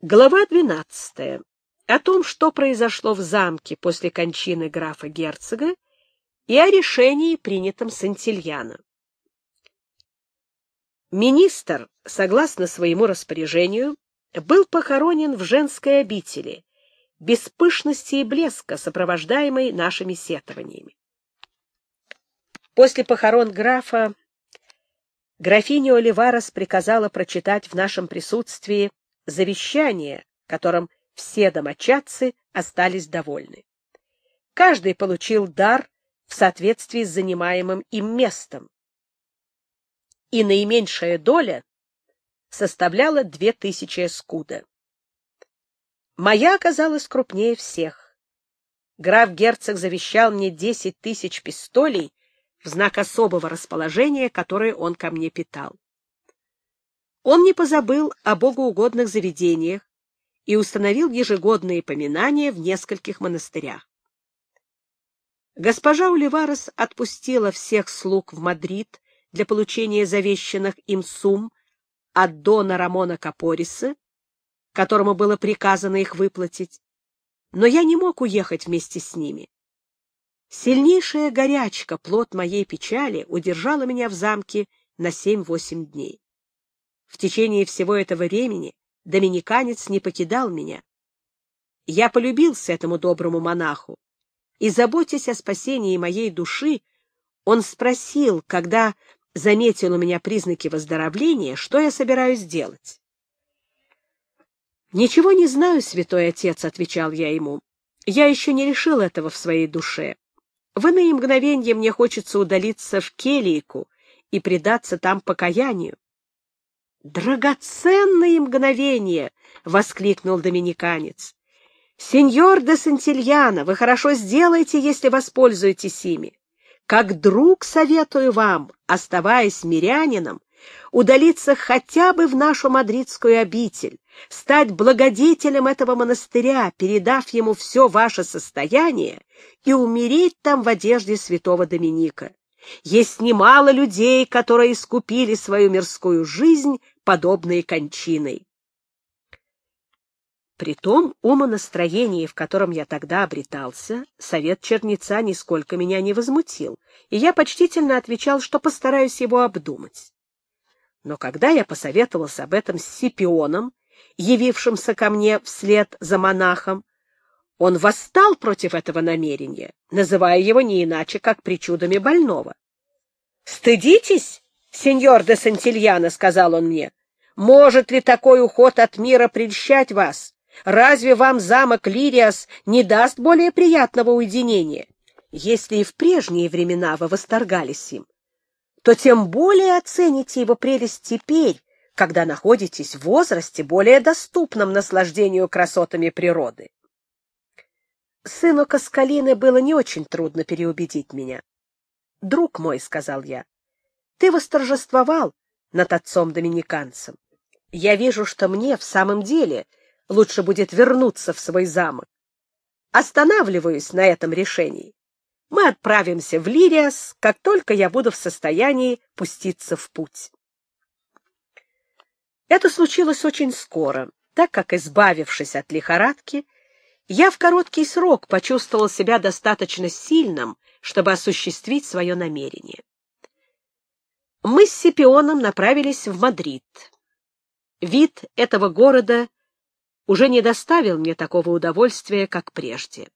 Глава 12. О том, что произошло в замке после кончины графа-герцога и о решении, принятом Сантильяно. Министр, согласно своему распоряжению, был похоронен в женской обители, без пышности и блеска, сопровождаемой нашими сетованиями. После похорон графа графиня Оливарес приказала прочитать в нашем присутствии завещание, которым все домочадцы остались довольны. Каждый получил дар в соответствии с занимаемым им местом. И наименьшая доля составляла две тысячи скуда. Моя оказалась крупнее всех. Граф-герцог завещал мне десять тысяч пистолей в знак особого расположения, которое он ко мне питал. Он не позабыл о богоугодных заведениях и установил ежегодные поминания в нескольких монастырях. Госпожа Уливарес отпустила всех слуг в Мадрид для получения завещанных им сумм от дона Рамона Капориса, которому было приказано их выплатить, но я не мог уехать вместе с ними. Сильнейшая горячка, плод моей печали, удержала меня в замке на семь-восемь дней. В течение всего этого времени доминиканец не покидал меня. Я полюбился этому доброму монаху, и, заботясь о спасении моей души, он спросил, когда заметил у меня признаки выздоровления, что я собираюсь делать. «Ничего не знаю, святой отец», — отвечал я ему. «Я еще не решил этого в своей душе. В иные мгновенья мне хочется удалиться в келийку и предаться там покаянию. «Драгоценные мгновения!» — воскликнул доминиканец. «Сеньор де Сантильяно, вы хорошо сделаете, если воспользуетесь ими. Как друг советую вам, оставаясь мирянином, удалиться хотя бы в нашу мадридскую обитель, стать благодетелем этого монастыря, передав ему все ваше состояние и умереть там в одежде святого Доминика. Есть немало людей, которые искупили свою мирскую жизнь подобной кончиной. При том умонастроении, в котором я тогда обретался, совет черница нисколько меня не возмутил, и я почтительно отвечал, что постараюсь его обдумать. Но когда я посоветовался об этом с Сипионом, явившимся ко мне вслед за монахом, он восстал против этого намерения, называя его не иначе, как причудами больного. «Стыдитесь, сеньор де Сантильяно», — сказал он мне. «Может ли такой уход от мира прельщать вас? Разве вам замок Лириас не даст более приятного уединения? Если и в прежние времена вы восторгались им, то тем более оцените его прелесть теперь, когда находитесь в возрасте, более доступном наслаждению красотами природы. Сыну Каскалины было не очень трудно переубедить меня. «Друг мой», — сказал я, — «ты восторжествовал над отцом-доминиканцем. Я вижу, что мне в самом деле лучше будет вернуться в свой замок. Останавливаюсь на этом решении. Мы отправимся в Лириас, как только я буду в состоянии пуститься в путь». Это случилось очень скоро, так как, избавившись от лихорадки, я в короткий срок почувствовал себя достаточно сильным, чтобы осуществить свое намерение. Мы с Сипионом направились в Мадрид. Вид этого города уже не доставил мне такого удовольствия, как прежде.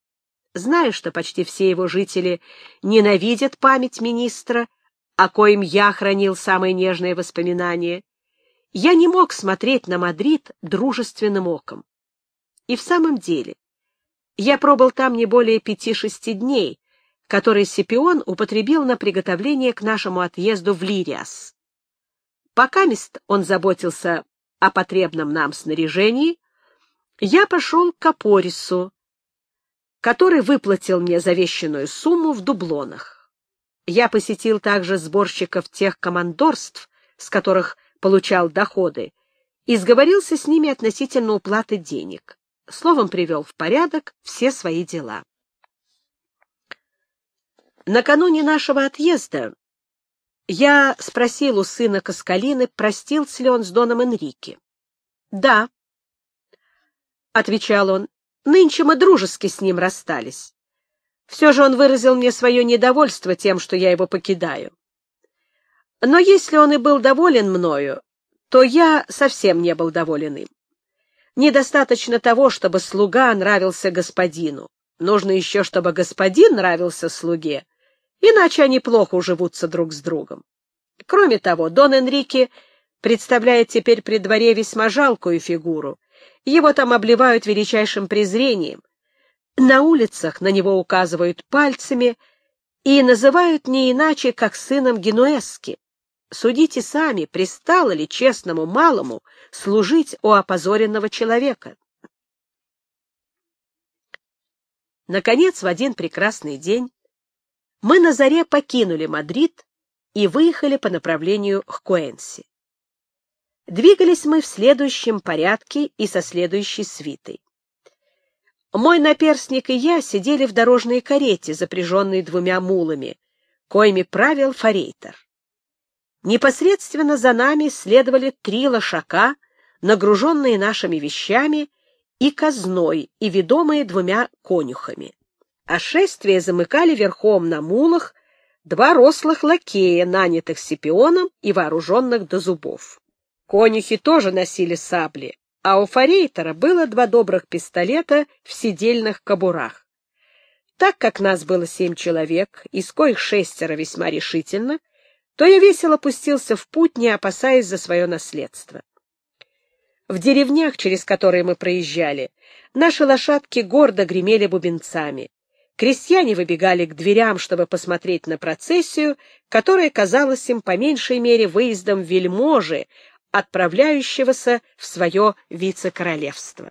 Зная, что почти все его жители ненавидят память министра, о коем я хранил самые нежные воспоминания, я не мог смотреть на Мадрид дружественным оком. И в самом деле, я пробыл там не более пяти-шести дней, которые Сипион употребил на приготовление к нашему отъезду в Лириас. Покамест он заботился о потребном нам снаряжении, я пошел к Апорису, который выплатил мне завещанную сумму в дублонах. Я посетил также сборщиков тех командорств, с которых получал доходы, и сговорился с ними относительно уплаты денег словом, привел в порядок все свои дела. Накануне нашего отъезда я спросил у сына Каскалины, простился ли он с Доном Энрике. Да. — отвечал он, — нынче мы дружески с ним расстались. Все же он выразил мне свое недовольство тем, что я его покидаю. Но если он и был доволен мною, то я совсем не был доволен им. Недостаточно того, чтобы слуга нравился господину. Нужно еще, чтобы господин нравился слуге, иначе они плохо уживутся друг с другом. Кроме того, Дон Энрике представляет теперь при дворе весьма жалкую фигуру. Его там обливают величайшим презрением. На улицах на него указывают пальцами и называют не иначе, как сыном Генуэзки. Судите сами, пристало ли честному малому служить у опозоренного человека. Наконец, в один прекрасный день мы на заре покинули Мадрид и выехали по направлению к Куэнсе. Двигались мы в следующем порядке и со следующей свитой. Мой наперсник и я сидели в дорожной карете, запряженной двумя мулами, коими правил форейтор. Непосредственно за нами следовали три лошака, нагруженные нашими вещами и казной, и ведомые двумя конюхами. А шествие замыкали верхом на мулах два рослых лакея, нанятых Сипионом и вооруженных до зубов. Конюхи тоже носили сабли, а у форейтера было два добрых пистолета в сидельных кобурах. Так как нас было семь человек, из коих шестеро весьма решительно, то я весело пустился в путь, не опасаясь за свое наследство. В деревнях, через которые мы проезжали, наши лошадки гордо гремели бубенцами. Крестьяне выбегали к дверям, чтобы посмотреть на процессию, которая казалась им по меньшей мере выездом вельможи, отправляющегося в свое вице-королевство.